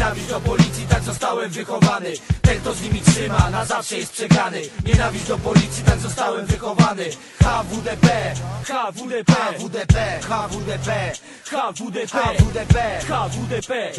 Nienawiść do policji, tak zostałem wychowany. Ten kto z nimi trzyma, na zawsze jest przegrany. Nienawiść do policji, tak zostałem wychowany. HWDP, HWDP, HWDP, HWDP, HWDP, HWDP, HWDP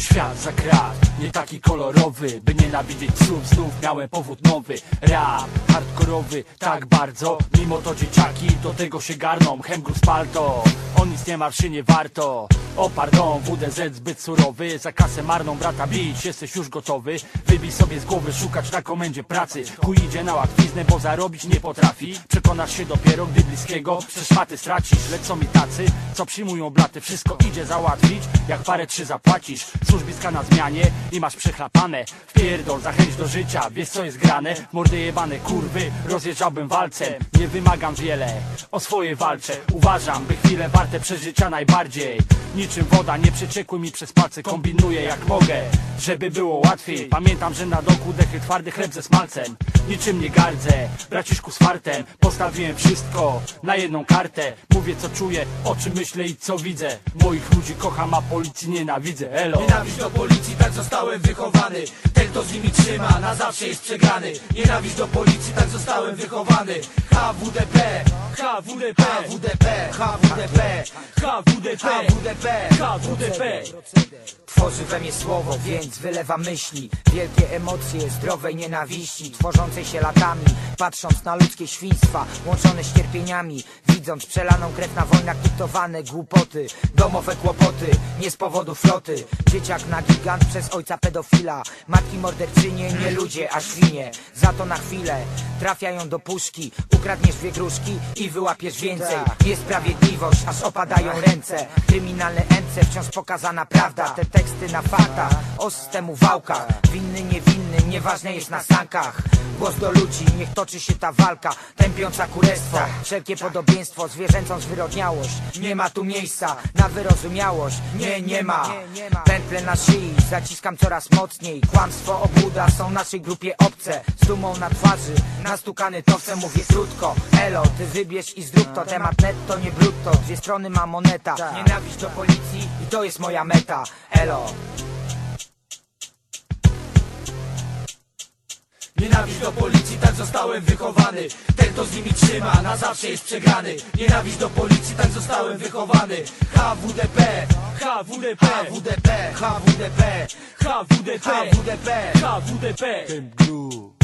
Świat za krat, nie taki kolorowy By nienawidzieć psów, znów miałem powód nowy. Rap, hardkorowy, tak bardzo Mimo to dzieciaki do tego się garną Hemgrus palto, nic nie ma, wszy nie warto. O pardon, WDZ zbyt surowy. Za kasę marną brata bić, jesteś już gotowy. Wybij sobie z głowy, szukać na komendzie pracy. Chuj idzie na łatwiznę, bo zarobić nie potrafi. Przekonasz się dopiero, gdy bliskiego Przez szmaty stracisz, lecą mi tacy Co przyjmują blaty, wszystko idzie załatwić Jak parę trzy zapłacisz, służbiska na zmianie I masz przechlapane. Wpierdol, zachęć do życia, wiesz co jest grane? Mordy jebane kurwy, rozjeżdżałbym walcem. Nie wymagam wiele, o swoje walczę Uważam, by chwile warte przeżycia najbardziej. Niczym woda, nie przeciekły mi przez palce Kombinuję jak mogę, żeby było łatwiej. Pamiętam, że na doku dechy twardy chleb ze smalcem. Niczym nie gardzę, braciszku z fartem. Postawiłem wszystko na jedną kartę. Mówię co czuję, o czym myślę i co widzę. Moich ludzi kocham, a policji nienawidzę, elo. Nienawiść do policji, tak zostałem wychowany. Ten kto z nimi trzyma, na zawsze jest przegrany. Nienawiść do policji, tak zostałem wychowany. HWDP, HWDP, HWDP, HWDP, HWDP, HWDP, HWDP Tworzy we mnie słowo, więc wylewa myśli. Wielkie emocje, zdrowej nienawiści Tworzącej się latami Patrząc na ludzkie świństwa Łączone z cierpieniami Widząc przelaną krew na wojnach dyktowane głupoty Domowe kłopoty Nie z powodu floty. Dzieciak na gigant przez ojca pedofila. Matki morderczynie, nie ludzie, a świnie. Za to na chwilę Trafiają do puszki. Ukradniesz dwie gruszki i wyłapiesz więcej. Niesprawiedliwość, aż opadają ręce. Kryminalne Wciąż pokazana prawda? Te teksty na faktach, o systemu wałka. Winny, niewinny, nieważne jest na sankach. Głos do ludzi, niech toczy się ta walka. Tępiąca kurestwo, wszelkie podobieństwo. Zwierzęcą zwyrodniałość Nie ma tu miejsca na wyrozumiałość. Nie, nie ma. Pętle na szyi, zaciskam coraz mocniej. Kłamstwo, obłuda są naszej grupie obce. Z dumą na twarzy, nastukany towcem Mówię krótko, elo, ty wybierz i zrób to. Temat netto, nie brutto, dwie strony ma moneta. Nienawiść do policji i to jest moja meta. Elo. Nienawiść do policji, tak zostałem wychowany. Ten kto z nimi trzyma, na zawsze jest przegrany. Nienawiść do policji, tak zostałem wychowany. HWDP, HWDP, HWDP, HWDP, HWDP, HWDP, HWDP Hemgru